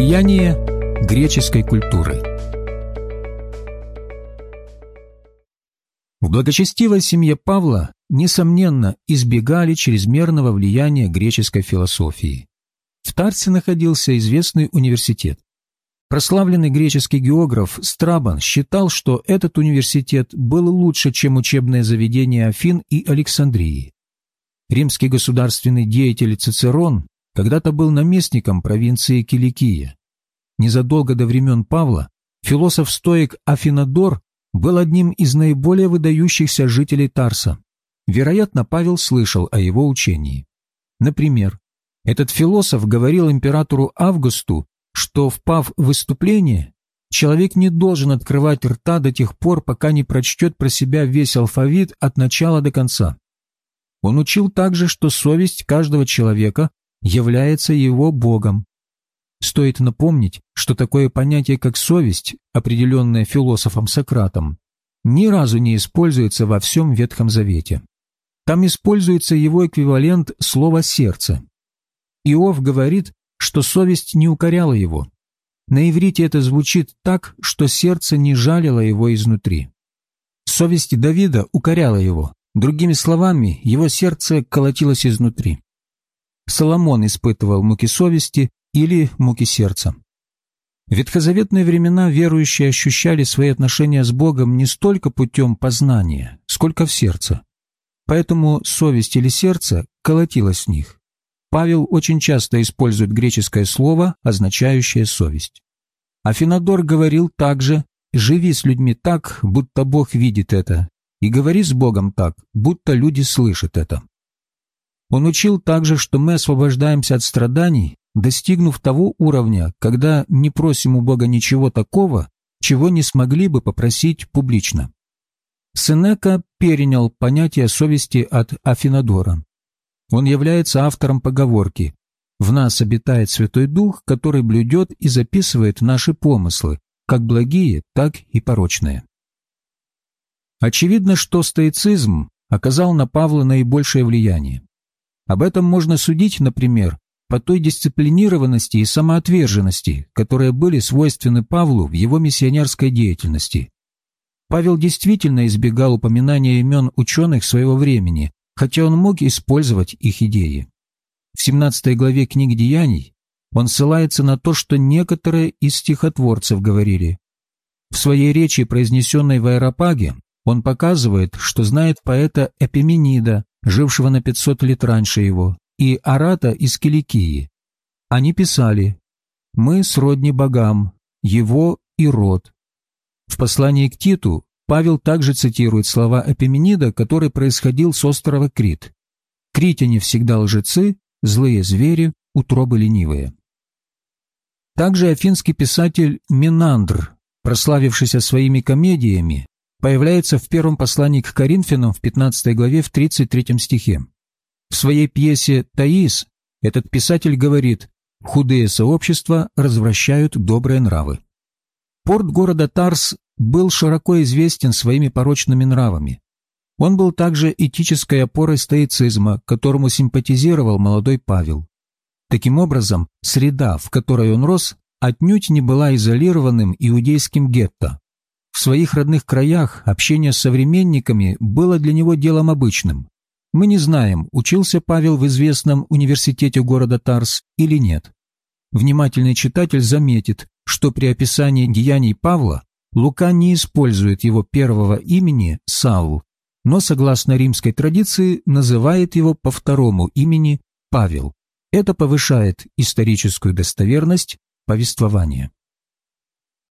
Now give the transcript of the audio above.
Влияние греческой культуры В благочестивой семье Павла, несомненно, избегали чрезмерного влияния греческой философии. В Тарсе находился известный университет. Прославленный греческий географ Страбан считал, что этот университет был лучше, чем учебное заведение Афин и Александрии. Римский государственный деятель Цицерон когда-то был наместником провинции Киликия. Незадолго до времен Павла философ-стоик Афинодор был одним из наиболее выдающихся жителей Тарса. Вероятно, Павел слышал о его учении. Например, этот философ говорил императору Августу, что, впав в выступление, человек не должен открывать рта до тех пор, пока не прочтет про себя весь алфавит от начала до конца. Он учил также, что совесть каждого человека является его Богом. Стоит напомнить, что такое понятие, как совесть, определенное философом Сократом, ни разу не используется во всем Ветхом Завете. Там используется его эквивалент слова «сердце». Иов говорит, что совесть не укоряла его. На иврите это звучит так, что сердце не жалило его изнутри. Совесть Давида укоряла его. Другими словами, его сердце колотилось изнутри. Соломон испытывал муки совести или муки сердца. В ветхозаветные времена верующие ощущали свои отношения с Богом не столько путем познания, сколько в сердце. Поэтому совесть или сердце колотилось в них. Павел очень часто использует греческое слово, означающее совесть. Афинадор говорил также «живи с людьми так, будто Бог видит это, и говори с Богом так, будто люди слышат это». Он учил также, что мы освобождаемся от страданий, достигнув того уровня, когда не просим у Бога ничего такого, чего не смогли бы попросить публично. Сенека перенял понятие совести от Афинадора. Он является автором поговорки «В нас обитает Святой Дух, который блюдет и записывает наши помыслы, как благие, так и порочные». Очевидно, что стоицизм оказал на Павла наибольшее влияние. Об этом можно судить, например, по той дисциплинированности и самоотверженности, которые были свойственны Павлу в его миссионерской деятельности. Павел действительно избегал упоминания имен ученых своего времени, хотя он мог использовать их идеи. В 17 главе книги «Деяний» он ссылается на то, что некоторые из стихотворцев говорили. В своей речи, произнесенной в Аэропаге, он показывает, что знает поэта Эпименида, жившего на 500 лет раньше его, и Арата из Киликии. Они писали «Мы сродни богам, его и род». В послании к Титу Павел также цитирует слова Эпименида, который происходил с острова Крит. «Критяне всегда лжецы, злые звери, утробы ленивые». Также афинский писатель Минандр, прославившийся своими комедиями, появляется в первом послании к Коринфянам в 15 главе в 33 стихе. В своей пьесе «Таис» этот писатель говорит «Худые сообщества развращают добрые нравы». Порт города Тарс был широко известен своими порочными нравами. Он был также этической опорой стоицизма, которому симпатизировал молодой Павел. Таким образом, среда, в которой он рос, отнюдь не была изолированным иудейским гетто. В своих родных краях общение с современниками было для него делом обычным. Мы не знаем, учился Павел в известном университете города Тарс или нет. Внимательный читатель заметит, что при описании деяний Павла Лука не использует его первого имени Саул, но, согласно римской традиции, называет его по второму имени Павел. Это повышает историческую достоверность повествования.